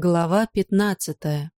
Глава пятнадцатая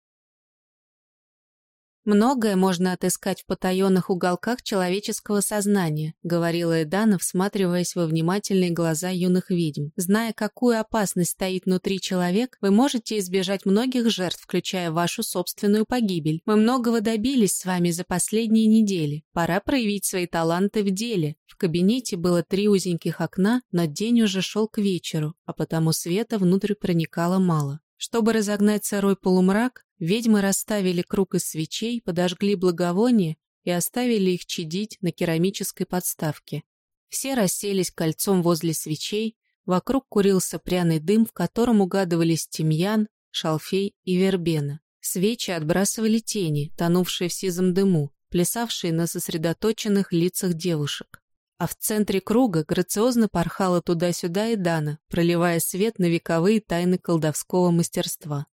«Многое можно отыскать в потаенных уголках человеческого сознания», говорила Эдана, всматриваясь во внимательные глаза юных ведьм. «Зная, какую опасность стоит внутри человек, вы можете избежать многих жертв, включая вашу собственную погибель. Мы многого добились с вами за последние недели. Пора проявить свои таланты в деле». В кабинете было три узеньких окна, но день уже шел к вечеру, а потому света внутрь проникало мало. Чтобы разогнать сырой полумрак, ведьмы расставили круг из свечей, подожгли благовония и оставили их чадить на керамической подставке. Все расселись кольцом возле свечей, вокруг курился пряный дым, в котором угадывались тимьян, шалфей и вербена. Свечи отбрасывали тени, тонувшие в сизом дыму, плясавшие на сосредоточенных лицах девушек а в центре круга грациозно порхала туда-сюда и Дана, проливая свет на вековые тайны колдовского мастерства.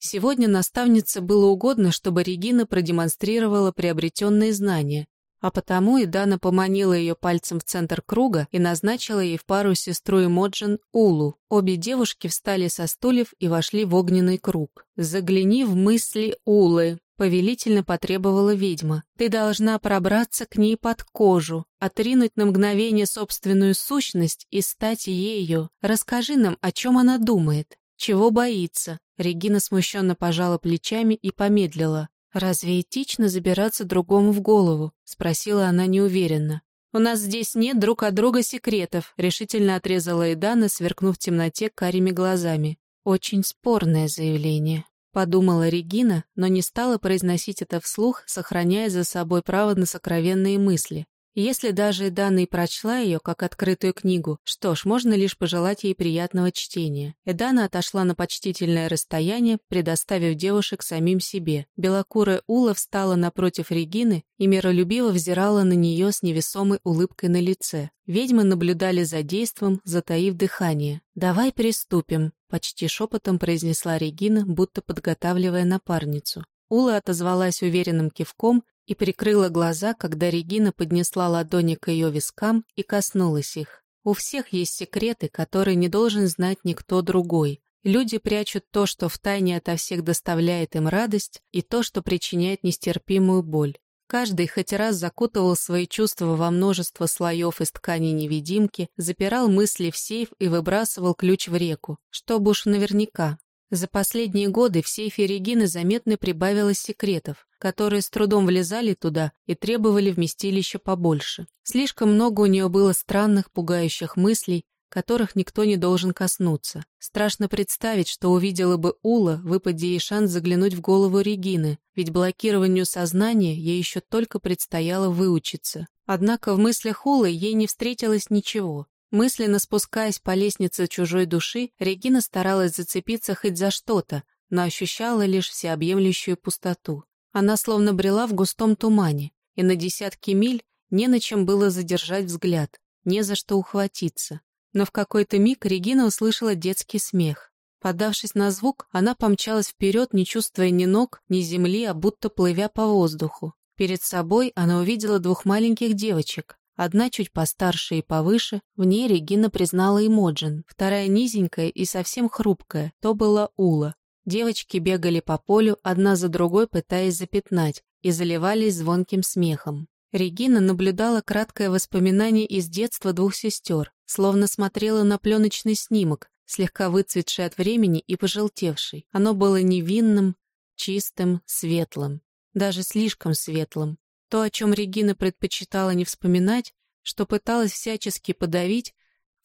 Сегодня наставнице было угодно, чтобы Регина продемонстрировала приобретенные знания, а потому и Дана поманила ее пальцем в центр круга и назначила ей в пару сестру Эмоджин Улу. Обе девушки встали со стульев и вошли в огненный круг. «Загляни в мысли Улы», Повелительно потребовала ведьма. «Ты должна пробраться к ней под кожу, отринуть на мгновение собственную сущность и стать ею. Расскажи нам, о чем она думает, чего боится». Регина смущенно пожала плечами и помедлила. «Разве этично забираться другому в голову?» — спросила она неуверенно. «У нас здесь нет друг от друга секретов», — решительно отрезала Эдана, сверкнув в темноте карими глазами. «Очень спорное заявление». Подумала Регина, но не стала произносить это вслух, сохраняя за собой право на сокровенные мысли. Если даже Эдана и прочла ее как открытую книгу, что ж, можно лишь пожелать ей приятного чтения. Эдана отошла на почтительное расстояние, предоставив девушек самим себе. Белокурая Ула встала напротив Регины и миролюбиво взирала на нее с невесомой улыбкой на лице. Ведьмы наблюдали за действом, затаив дыхание. «Давай приступим», — почти шепотом произнесла Регина, будто подготавливая напарницу. Ула отозвалась уверенным кивком и прикрыла глаза, когда Регина поднесла ладони к ее вискам и коснулась их. У всех есть секреты, которые не должен знать никто другой. Люди прячут то, что втайне ото всех доставляет им радость, и то, что причиняет нестерпимую боль. Каждый хоть раз закутывал свои чувства во множество слоев из ткани невидимки, запирал мысли в сейф и выбрасывал ключ в реку, чтобы уж наверняка. За последние годы в сейфе Регины заметно прибавилось секретов, которые с трудом влезали туда и требовали вместилища побольше. Слишком много у нее было странных, пугающих мыслей, которых никто не должен коснуться. Страшно представить, что увидела бы Ула, выпади ей шанс заглянуть в голову Регины, ведь блокированию сознания ей еще только предстояло выучиться. Однако в мыслях Улы ей не встретилось ничего. Мысленно спускаясь по лестнице чужой души, Регина старалась зацепиться хоть за что-то, но ощущала лишь всеобъемлющую пустоту. Она словно брела в густом тумане, и на десятки миль не на чем было задержать взгляд, не за что ухватиться. Но в какой-то миг Регина услышала детский смех. Подавшись на звук, она помчалась вперед, не чувствуя ни ног, ни земли, а будто плывя по воздуху. Перед собой она увидела двух маленьких девочек. Одна чуть постарше и повыше, в ней Регина признала Эмоджин, вторая низенькая и совсем хрупкая, то была Ула. Девочки бегали по полю, одна за другой пытаясь запятнать, и заливались звонким смехом. Регина наблюдала краткое воспоминание из детства двух сестер, словно смотрела на пленочный снимок, слегка выцветший от времени и пожелтевший. Оно было невинным, чистым, светлым, даже слишком светлым. То, о чем Регина предпочитала не вспоминать, что пыталась всячески подавить,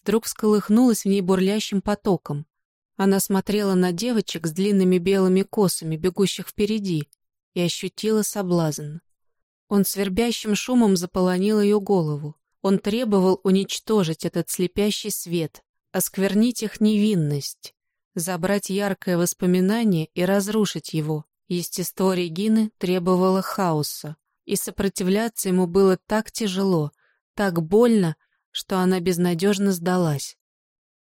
вдруг всколыхнулось в ней бурлящим потоком. Она смотрела на девочек с длинными белыми косами, бегущих впереди, и ощутила соблазн. Он свербящим шумом заполонил ее голову. Он требовал уничтожить этот слепящий свет, осквернить их невинность, забрать яркое воспоминание и разрушить его. Естество Регины требовало хаоса и сопротивляться ему было так тяжело, так больно, что она безнадежно сдалась.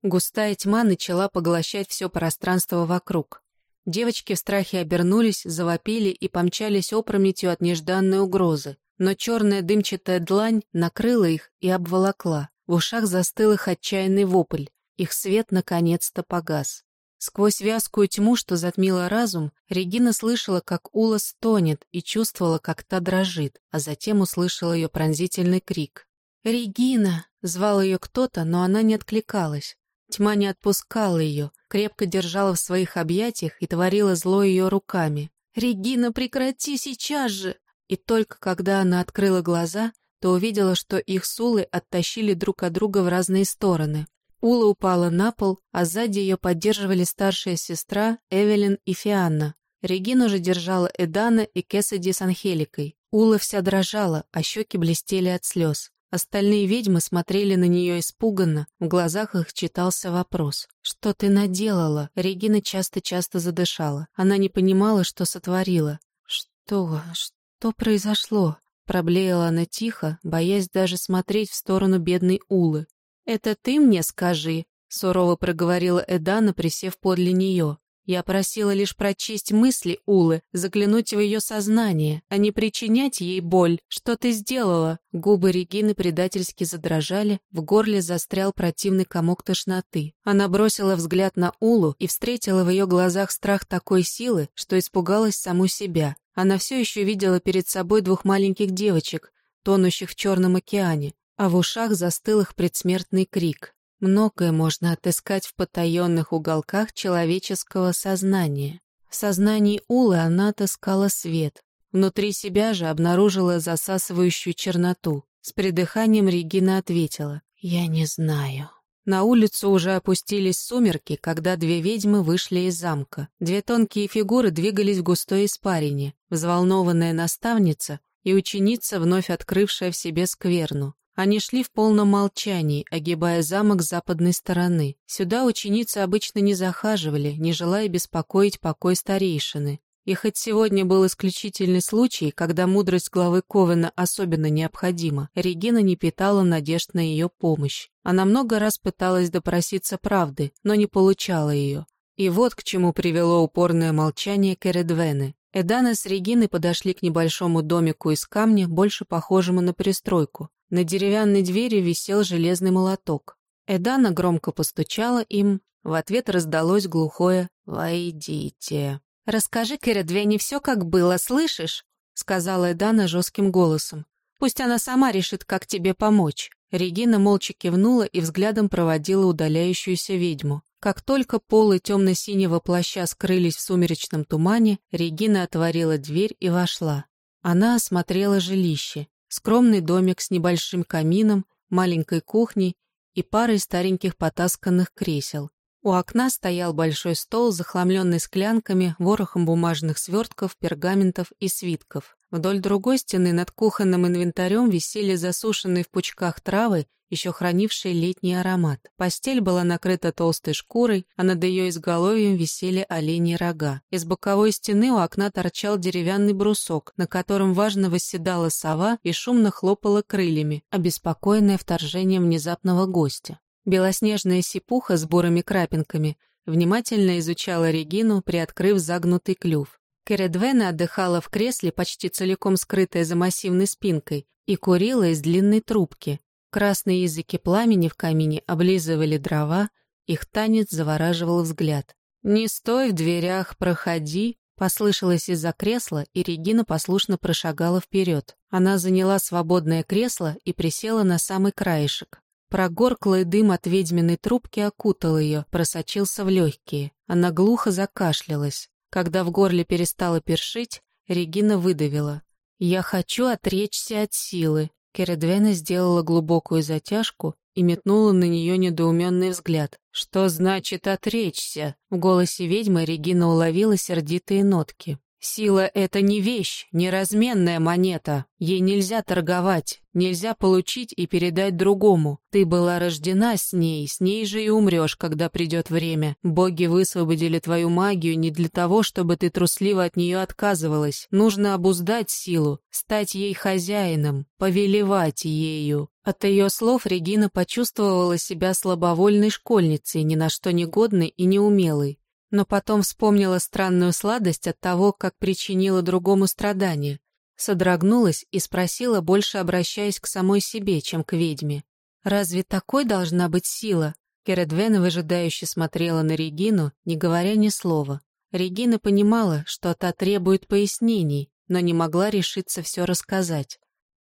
Густая тьма начала поглощать все пространство вокруг. Девочки в страхе обернулись, завопили и помчались опрометью от нежданной угрозы, но черная дымчатая длань накрыла их и обволокла. В ушах застыл их отчаянный вопль, их свет наконец-то погас. Сквозь вязкую тьму, что затмила разум, Регина слышала, как Ула стонет и чувствовала, как та дрожит, а затем услышала ее пронзительный крик. «Регина!» — звал ее кто-то, но она не откликалась. Тьма не отпускала ее, крепко держала в своих объятиях и творила зло ее руками. «Регина, прекрати сейчас же!» И только когда она открыла глаза, то увидела, что их сулы оттащили друг от друга в разные стороны. Ула упала на пол, а сзади ее поддерживали старшая сестра Эвелин и Фианна. Регину же держала Эдана и Кэссиди с Анхеликой. Ула вся дрожала, а щеки блестели от слез. Остальные ведьмы смотрели на нее испуганно, в глазах их читался вопрос. «Что ты наделала?» Регина часто-часто задышала. Она не понимала, что сотворила. «Что? Что произошло?» Проблеяла она тихо, боясь даже смотреть в сторону бедной Улы. «Это ты мне скажи», — сурово проговорила Эдана, присев подле нее. Я просила лишь прочесть мысли Улы, заглянуть в ее сознание, а не причинять ей боль. Что ты сделала?» Губы Регины предательски задрожали, в горле застрял противный комок тошноты. Она бросила взгляд на Улу и встретила в ее глазах страх такой силы, что испугалась саму себя. Она все еще видела перед собой двух маленьких девочек, тонущих в Черном океане, а в ушах застыл их предсмертный крик. Многое можно отыскать в потаенных уголках человеческого сознания. В сознании Улы она отыскала свет. Внутри себя же обнаружила засасывающую черноту. С придыханием Регина ответила «Я не знаю». На улицу уже опустились сумерки, когда две ведьмы вышли из замка. Две тонкие фигуры двигались в густой испарине, взволнованная наставница и ученица, вновь открывшая в себе скверну. Они шли в полном молчании, огибая замок с западной стороны. Сюда ученицы обычно не захаживали, не желая беспокоить покой старейшины. И хоть сегодня был исключительный случай, когда мудрость главы Ковена особенно необходима, Регина не питала надежд на ее помощь. Она много раз пыталась допроситься правды, но не получала ее. И вот к чему привело упорное молчание Кередвены. Эдана с Региной подошли к небольшому домику из камня, больше похожему на пристройку. На деревянной двери висел железный молоток. Эдана громко постучала им, в ответ раздалось глухое «Войдите». «Расскажи Кэрридвене все, как было, слышишь?» — сказала Эдана жестким голосом. «Пусть она сама решит, как тебе помочь». Регина молча кивнула и взглядом проводила удаляющуюся ведьму. Как только полы темно-синего плаща скрылись в сумеречном тумане, Регина отворила дверь и вошла. Она осмотрела жилище. Скромный домик с небольшим камином, маленькой кухней и парой стареньких потасканных кресел. У окна стоял большой стол, захламленный склянками, ворохом бумажных свертков, пергаментов и свитков. Вдоль другой стены над кухонным инвентарем висели засушенные в пучках травы, еще хранившие летний аромат. Постель была накрыта толстой шкурой, а над ее изголовьем висели оленьи рога. Из боковой стены у окна торчал деревянный брусок, на котором важно восседала сова и шумно хлопала крыльями, обеспокоенная вторжением внезапного гостя. Белоснежная сипуха с бурыми крапинками внимательно изучала Регину, приоткрыв загнутый клюв. Кередвена отдыхала в кресле, почти целиком скрытая за массивной спинкой, и курила из длинной трубки. Красные языки пламени в камине облизывали дрова, их танец завораживал взгляд. «Не стой в дверях, проходи», Послышалось из-за кресла, и Регина послушно прошагала вперед. Она заняла свободное кресло и присела на самый краешек. Прогорклый дым от ведьминой трубки окутал ее, просочился в легкие. Она глухо закашлялась. Когда в горле перестала першить, Регина выдавила. «Я хочу отречься от силы». Кередвена сделала глубокую затяжку и метнула на нее недоуменный взгляд. «Что значит отречься?» В голосе ведьмы Регина уловила сердитые нотки. Сила — это не вещь, не разменная монета. Ей нельзя торговать, нельзя получить и передать другому. Ты была рождена с ней, с ней же и умрешь, когда придет время. Боги высвободили твою магию не для того, чтобы ты трусливо от нее отказывалась. Нужно обуздать силу, стать ей хозяином, повелевать ею. От ее слов Регина почувствовала себя слабовольной школьницей, ни на что негодной и неумелой но потом вспомнила странную сладость от того, как причинила другому страдание, содрогнулась и спросила, больше обращаясь к самой себе, чем к ведьме. «Разве такой должна быть сила? Кередвена выжидающе смотрела на Регину, не говоря ни слова. Регина понимала, что та требует пояснений, но не могла решиться все рассказать.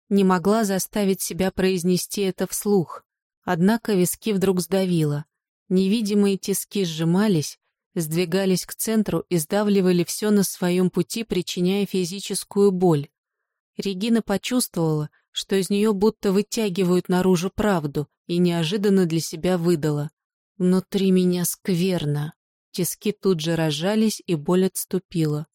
Не могла заставить себя произнести это вслух. Однако виски вдруг сдавило. Невидимые тиски сжимались, сдвигались к центру и сдавливали все на своем пути, причиняя физическую боль. Регина почувствовала, что из нее будто вытягивают наружу правду, и неожиданно для себя выдала. «Внутри меня скверно». Тиски тут же разжались, и боль отступила.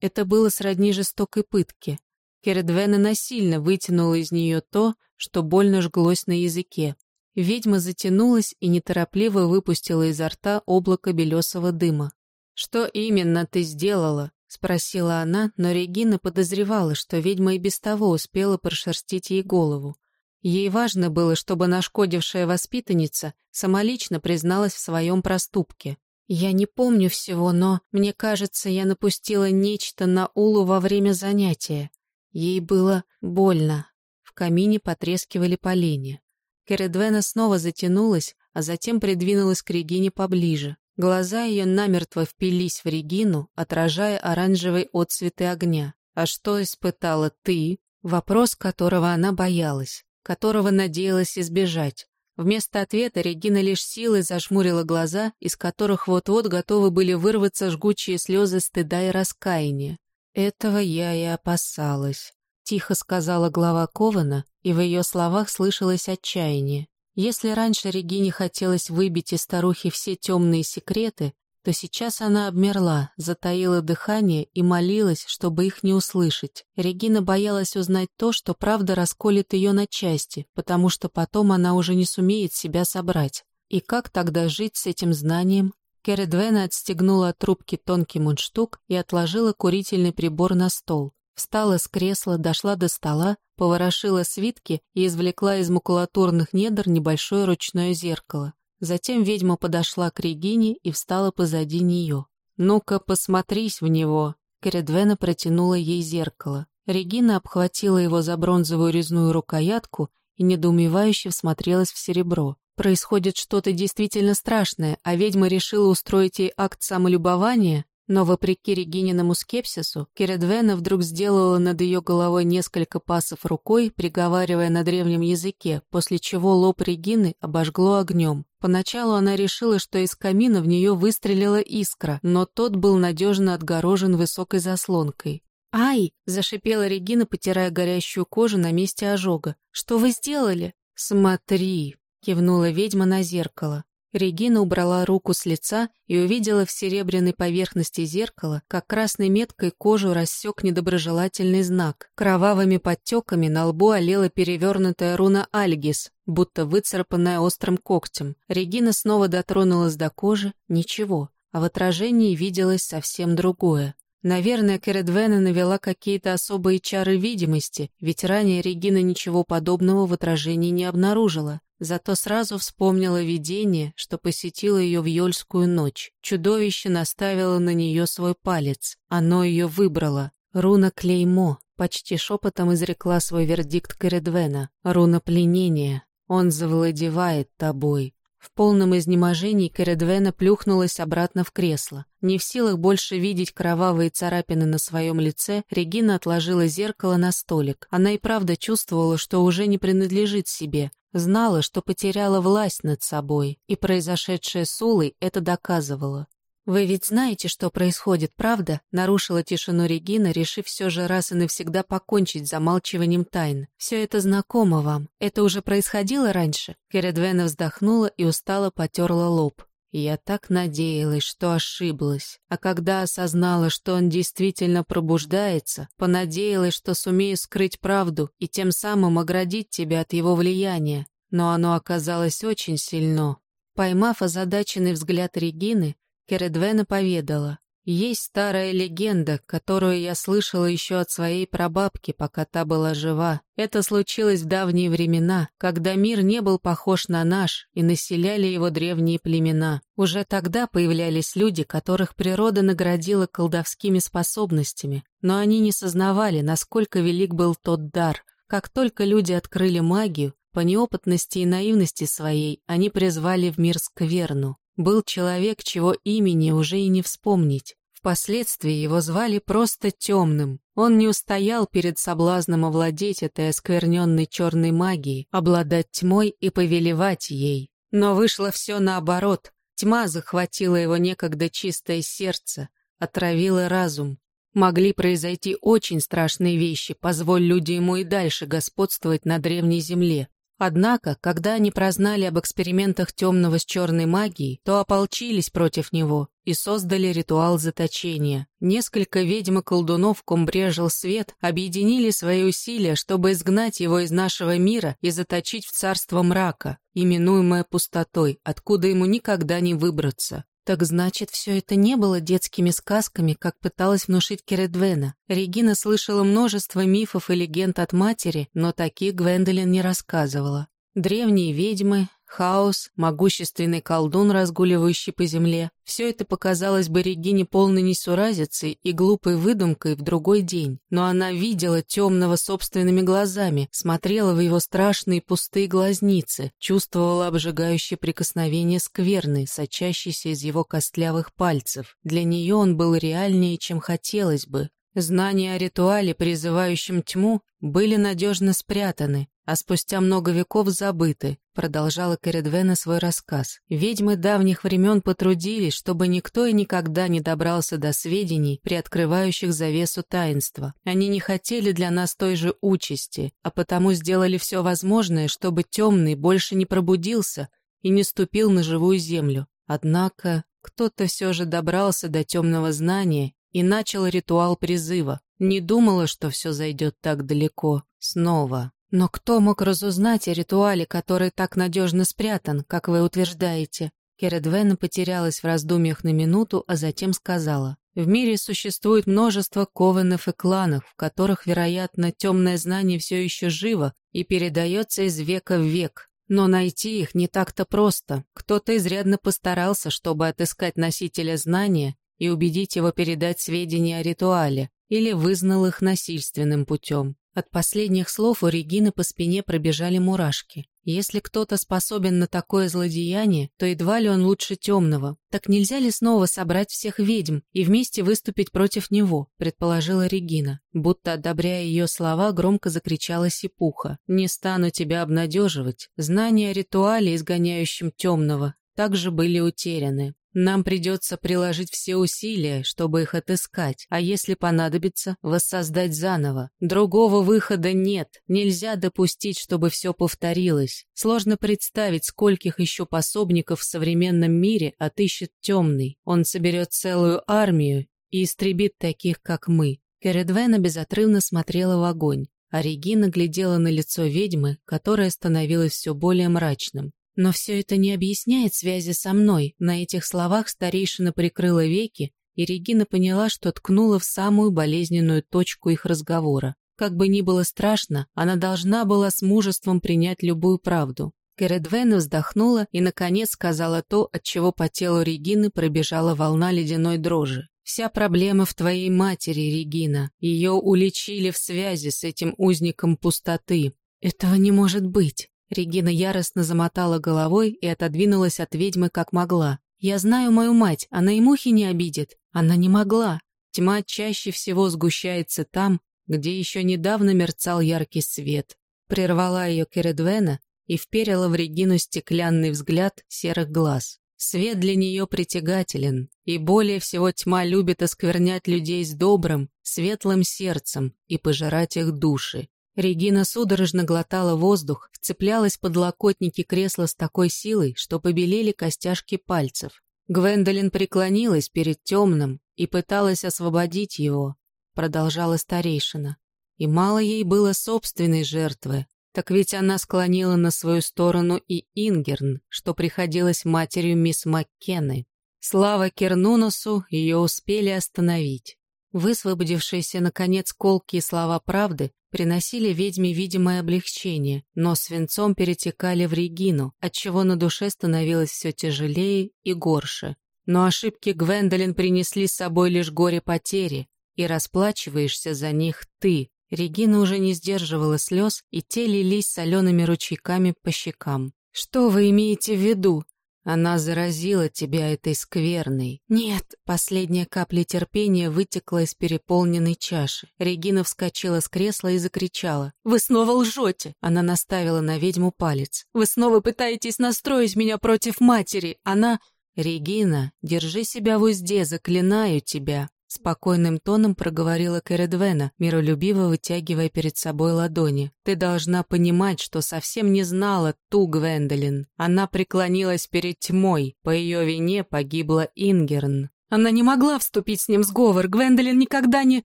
Это было сродни жестокой пытке. Кередвена насильно вытянула из нее то, что больно жглось на языке. Ведьма затянулась и неторопливо выпустила изо рта облако белесого дыма. «Что именно ты сделала?» — спросила она, но Регина подозревала, что ведьма и без того успела прошерстить ей голову. Ей важно было, чтобы нашкодившая воспитанница самолично призналась в своем проступке. «Я не помню всего, но, мне кажется, я напустила нечто на Улу во время занятия. Ей было больно». В камине потрескивали поленья. Кередвена снова затянулась, а затем придвинулась к Регине поближе. Глаза ее намертво впились в Регину, отражая оранжевые отцветы огня. «А что испытала ты?» Вопрос, которого она боялась, которого надеялась избежать. Вместо ответа Регина лишь силой зажмурила глаза, из которых вот-вот готовы были вырваться жгучие слезы стыда и раскаяния. Этого я и опасалась. Тихо сказала глава Кована, и в ее словах слышалось отчаяние. Если раньше Регине хотелось выбить из старухи все темные секреты, то сейчас она обмерла, затаила дыхание и молилась, чтобы их не услышать. Регина боялась узнать то, что правда расколет ее на части, потому что потом она уже не сумеет себя собрать. И как тогда жить с этим знанием? Кередвена отстегнула от трубки тонкий мундштук и отложила курительный прибор на стол. Встала с кресла, дошла до стола, поворошила свитки и извлекла из макулатурных недр небольшое ручное зеркало. Затем ведьма подошла к Регине и встала позади нее. «Ну-ка, посмотрись в него!» Кередвена протянула ей зеркало. Регина обхватила его за бронзовую резную рукоятку и недоумевающе всмотрелась в серебро. Происходит что-то действительно страшное, а ведьма решила устроить ей акт самолюбования? Но, вопреки Регининому скепсису, Кередвена вдруг сделала над ее головой несколько пасов рукой, приговаривая на древнем языке, после чего лоб Регины обожгло огнем. Поначалу она решила, что из камина в нее выстрелила искра, но тот был надежно отгорожен высокой заслонкой. «Ай!» – зашипела Регина, потирая горящую кожу на месте ожога. «Что вы сделали?» «Смотри!» – кивнула ведьма на зеркало. Регина убрала руку с лица и увидела в серебряной поверхности зеркала, как красной меткой кожу рассек недоброжелательный знак. Кровавыми подтеками на лбу олела перевернутая руна Альгис, будто выцарапанная острым когтем. Регина снова дотронулась до кожи, ничего, а в отражении виделось совсем другое. Наверное, Кередвена навела какие-то особые чары видимости, ведь ранее Регина ничего подобного в отражении не обнаружила. Зато сразу вспомнила видение, что посетило ее в Йольскую ночь. Чудовище наставило на нее свой палец. Оно ее выбрало. Руна Клеймо. Почти шепотом изрекла свой вердикт Кередвена. Руна пленения. Он завладевает тобой. В полном изнеможении Кередвена плюхнулась обратно в кресло. Не в силах больше видеть кровавые царапины на своем лице, Регина отложила зеркало на столик. Она и правда чувствовала, что уже не принадлежит себе. Знала, что потеряла власть над собой, и произошедшее с Улой это доказывало. «Вы ведь знаете, что происходит, правда?» — нарушила тишину Регина, решив все же раз и навсегда покончить замалчиванием тайн. «Все это знакомо вам. Это уже происходило раньше?» Кередвена вздохнула и устало потерла лоб. Я так надеялась, что ошиблась. А когда осознала, что он действительно пробуждается, понадеялась, что сумею скрыть правду и тем самым оградить тебя от его влияния. Но оно оказалось очень сильно. Поймав озадаченный взгляд Регины, Кередвена поведала. Есть старая легенда, которую я слышала еще от своей прабабки, пока та была жива. Это случилось в давние времена, когда мир не был похож на наш, и населяли его древние племена. Уже тогда появлялись люди, которых природа наградила колдовскими способностями, но они не сознавали, насколько велик был тот дар. Как только люди открыли магию, По неопытности и наивности своей они призвали в мир скверну. Был человек, чего имени уже и не вспомнить. Впоследствии его звали просто Темным. Он не устоял перед соблазном овладеть этой оскверненной черной магией, обладать тьмой и повелевать ей. Но вышло все наоборот. Тьма захватила его некогда чистое сердце, отравила разум. Могли произойти очень страшные вещи, позволь люди ему и дальше господствовать на древней земле. Однако, когда они прознали об экспериментах темного с черной магией, то ополчились против него и создали ритуал заточения. Несколько ведьм и колдунов, ком брежил свет, объединили свои усилия, чтобы изгнать его из нашего мира и заточить в царство мрака, именуемое пустотой, откуда ему никогда не выбраться. Так значит, все это не было детскими сказками, как пыталась внушить Кередвена. Регина слышала множество мифов и легенд от матери, но таких Гвендолин не рассказывала. Древние ведьмы, хаос, могущественный колдун, разгуливающий по земле. Все это показалось бы Регине полной несуразицей и глупой выдумкой в другой день. Но она видела темного собственными глазами, смотрела в его страшные пустые глазницы, чувствовала обжигающее прикосновение скверны, сочащейся из его костлявых пальцев. Для нее он был реальнее, чем хотелось бы. Знания о ритуале, призывающем тьму, были надежно спрятаны, а спустя много веков забыты, продолжала Кередвена свой рассказ. Ведьмы давних времен потрудились, чтобы никто и никогда не добрался до сведений, приоткрывающих завесу таинства. Они не хотели для нас той же участи, а потому сделали все возможное, чтобы темный больше не пробудился и не ступил на живую землю. Однако кто-то все же добрался до темного знания и начал ритуал призыва. Не думала, что все зайдет так далеко. Снова. Но кто мог разузнать о ритуале, который так надежно спрятан, как вы утверждаете? Кередвена потерялась в раздумьях на минуту, а затем сказала. В мире существует множество кованов и кланов, в которых, вероятно, темное знание все еще живо и передается из века в век. Но найти их не так-то просто. Кто-то изрядно постарался, чтобы отыскать носителя знания и убедить его передать сведения о ритуале, или вызнал их насильственным путем. От последних слов у Регины по спине пробежали мурашки. Если кто-то способен на такое злодеяние, то едва ли он лучше темного. Так нельзя ли снова собрать всех ведьм и вместе выступить против него, предположила Регина. Будто одобряя ее слова, громко закричала Сипуха. «Не стану тебя обнадеживать. Знания о ритуале, изгоняющем темного, также были утеряны. Нам придется приложить все усилия, чтобы их отыскать, а если понадобится, воссоздать заново. Другого выхода нет, нельзя допустить, чтобы все повторилось. Сложно представить, скольких еще пособников в современном мире отыщет темный. Он соберет целую армию и истребит таких, как мы. Кередвена безотрывно смотрела в огонь, а Регина глядела на лицо ведьмы, которое становилось все более мрачным. Но все это не объясняет связи со мной. На этих словах старейшина прикрыла веки, и Регина поняла, что ткнула в самую болезненную точку их разговора. Как бы ни было страшно, она должна была с мужеством принять любую правду. Кередвена вздохнула и, наконец, сказала то, от чего по телу Регины пробежала волна ледяной дрожи. «Вся проблема в твоей матери, Регина. Ее уличили в связи с этим узником пустоты. Этого не может быть. Регина яростно замотала головой и отодвинулась от ведьмы как могла. «Я знаю мою мать, она и мухи не обидит. Она не могла. Тьма чаще всего сгущается там, где еще недавно мерцал яркий свет». Прервала ее Кередвена и вперила в Регину стеклянный взгляд серых глаз. Свет для нее притягателен, и более всего тьма любит осквернять людей с добрым, светлым сердцем и пожирать их души. Регина судорожно глотала воздух, вцеплялась под локотники кресла с такой силой, что побелели костяшки пальцев. Гвендолин преклонилась перед темным и пыталась освободить его, продолжала старейшина. И мало ей было собственной жертвы, так ведь она склонила на свою сторону и Ингерн, что приходилось матерью мисс Маккены. Слава Кернуносу ее успели остановить. Высвободившиеся, наконец, колкие слова правды приносили ведьме видимое облегчение, но свинцом перетекали в Регину, отчего на душе становилось все тяжелее и горше. Но ошибки Гвендолин принесли с собой лишь горе потери, и расплачиваешься за них ты. Регина уже не сдерживала слез, и те лились солеными ручейками по щекам. «Что вы имеете в виду?» Она заразила тебя этой скверной. Нет, последняя капля терпения вытекла из переполненной чаши. Регина вскочила с кресла и закричала. «Вы снова лжете!» Она наставила на ведьму палец. «Вы снова пытаетесь настроить меня против матери! Она...» «Регина, держи себя в узде, заклинаю тебя!» Спокойным тоном проговорила Кередвена, миролюбиво вытягивая перед собой ладони. «Ты должна понимать, что совсем не знала ту Гвендолин. Она преклонилась перед тьмой. По ее вине погибла Ингерн. Она не могла вступить с ним в сговор. Гвендолин никогда не...»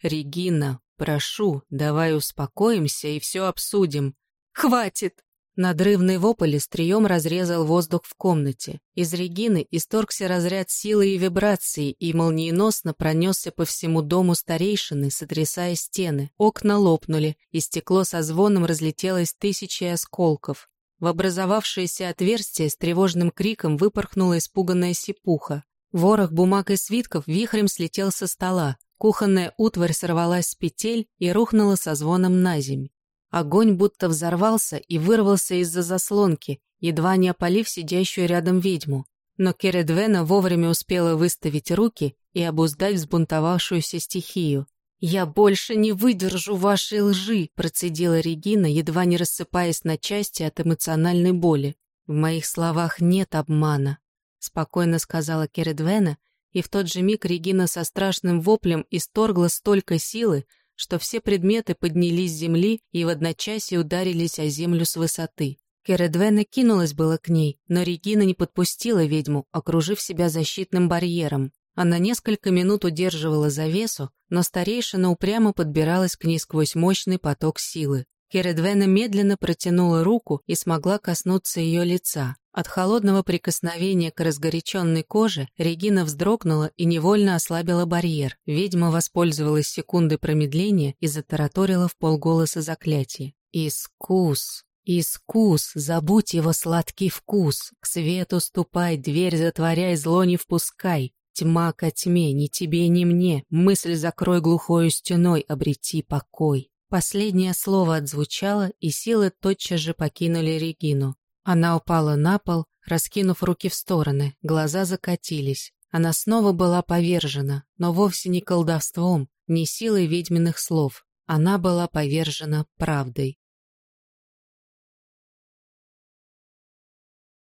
«Регина, прошу, давай успокоимся и все обсудим». «Хватит!» Надрывный вопль стрием разрезал воздух в комнате. Из Регины исторгся разряд силы и вибрации и молниеносно пронесся по всему дому старейшины, сотрясая стены. Окна лопнули, и стекло со звоном разлетелось тысячи осколков. В образовавшееся отверстие с тревожным криком выпорхнула испуганная сипуха. Ворох бумаг и свитков вихрем слетел со стола. Кухонная утварь сорвалась с петель и рухнула со звоном на земь. Огонь будто взорвался и вырвался из-за заслонки, едва не опалив сидящую рядом ведьму. Но Кередвена вовремя успела выставить руки и обуздать взбунтовавшуюся стихию. «Я больше не выдержу вашей лжи», – процедила Регина, едва не рассыпаясь на части от эмоциональной боли. «В моих словах нет обмана», – спокойно сказала Кередвена, и в тот же миг Регина со страшным воплем исторгла столько силы, что все предметы поднялись с земли и в одночасье ударились о землю с высоты. Кередвена кинулась было к ней, но Регина не подпустила ведьму, окружив себя защитным барьером. Она несколько минут удерживала завесу, но старейшина упрямо подбиралась к ней сквозь мощный поток силы. Кередвена медленно протянула руку и смогла коснуться ее лица. От холодного прикосновения к разгоряченной коже Регина вздрогнула и невольно ослабила барьер. Ведьма воспользовалась секундой промедления и затараторила в полголоса заклятие. «Искус! Искус! Забудь его сладкий вкус! К свету ступай, дверь затворяй, зло не впускай! Тьма ко тьме, ни тебе, ни мне! Мысль закрой глухою стеной, обрети покой!» Последнее слово отзвучало, и силы тотчас же покинули Регину. Она упала на пол, раскинув руки в стороны, глаза закатились. Она снова была повержена, но вовсе не колдовством, не силой ведьминых слов. Она была повержена правдой.